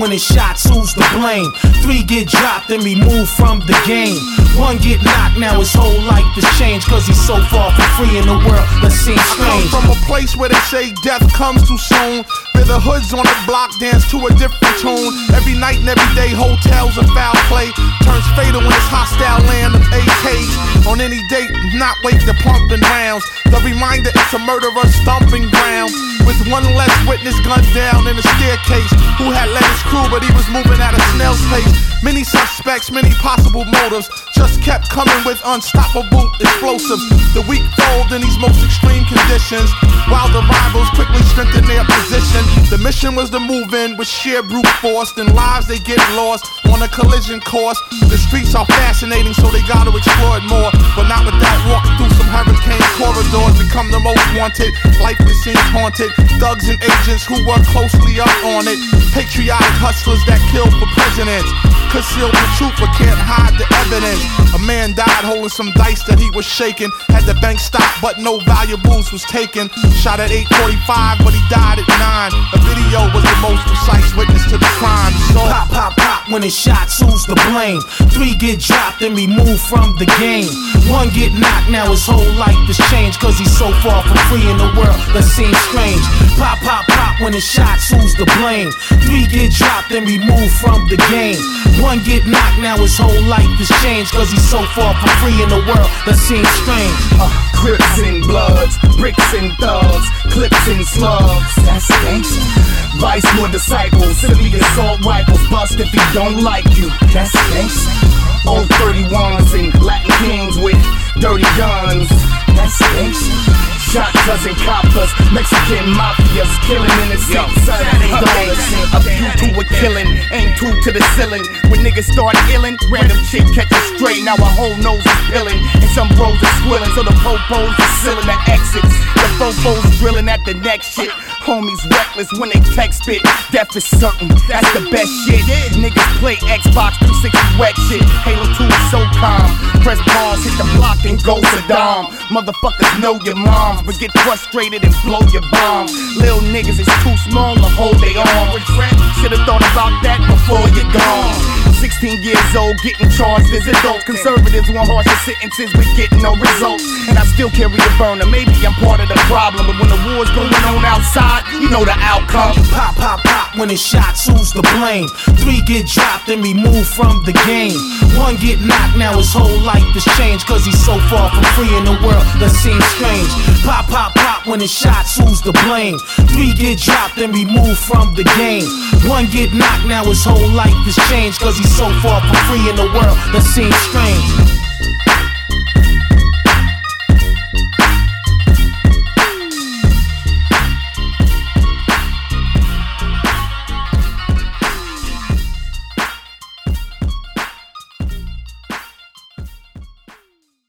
when it's shots, who's to blame? Three get dropped and removed from the game. One get knocked, now his whole life has changed. Cause he's so far from free in the world that seems strange. Come from a place where they say death comes too soon. Where the hoods on the block dance to a different tune. Every night and every day, hotels and foul play. Turns fatal when it's hostile land of AKs. On any date, not wait the pumping rounds. The reminder it's a murderer stomping ground. One less witness gunned down in a staircase. Who had led his crew, but he was moving at a snail's pace. Many suspects, many possible motives. Just kept coming with unstoppable explosives. The weak fold in these most extreme conditions. While the rivals quickly strengthen their position. The mission was to move in with sheer brute force. Then lives they get lost on a collision course. The streets are fascinating, so they gotta explore it more. But not without walking through. Become the most wanted. Life that seems haunted. Thugs and agents who work closely up on it. Patriotic hustlers that kill for presidents. Conceal the truth but can't hide the evidence. A man died holding some dice that he was shaking. Had the bank stop, but no valuables was taken. Shot at 8:45, but he died at 9. The video was the most precise witness to the crime. So Pop, pop, when it's shots, who's to blame? Three get dropped and removed from the game. One get knocked, now his whole life has changed. Cause he's so far from free in the world that seems strange. Pop, pop, pop when it's shots, who's to blame? Three get dropped and removed from the game. One get knocked, now his whole life has changed. Cause he's so far from free in the world that seems strange. Uh, Crips and bloods, bricks and thugs, clips and slugs. That's gangsta. Vice Lords disciples, simply assault rifles. Bust if he don't like you. That's gangsta. Old 31s and Latin kings with dirty guns. That's gangsta. Shot dozen coppers, Mexican mafias killing innocent sons and daughters. A few to a killing, aim two to the ceiling. When niggas start illin', random chick catch a straight. Now a whole nose is peeling, and some bros are. So the popos are sealing the exits. The fofos drilling at the next shit. Homies reckless when they text spit. Death is certain, that's the best shit. Niggas play Xbox 360 wet shit. Halo 2 is so calm. Press pause, hit the block, and go Saddam. Motherfuckers know your moms, but get frustrated and blow your bomb. Little niggas is too small to hold they arm. Should've 16 years old, getting charged as adults. Conservatives want harsher sentences, but getting no results. And I still carry a burner. Maybe I'm part of the problem, but when the war's going on outside, you know the outcome. Pop, pop, pop when it's shots, who's to blame? Three get dropped and removed from the game. One get knocked, now his whole life has changed. Cause he's so far from free in the world that seems strange. Pop, pop, pop when it's shots, who's to blame? Three get dropped and removed from the game. One get knocked, now his whole life has changed. Cause he's so far from free in the world that seems strange.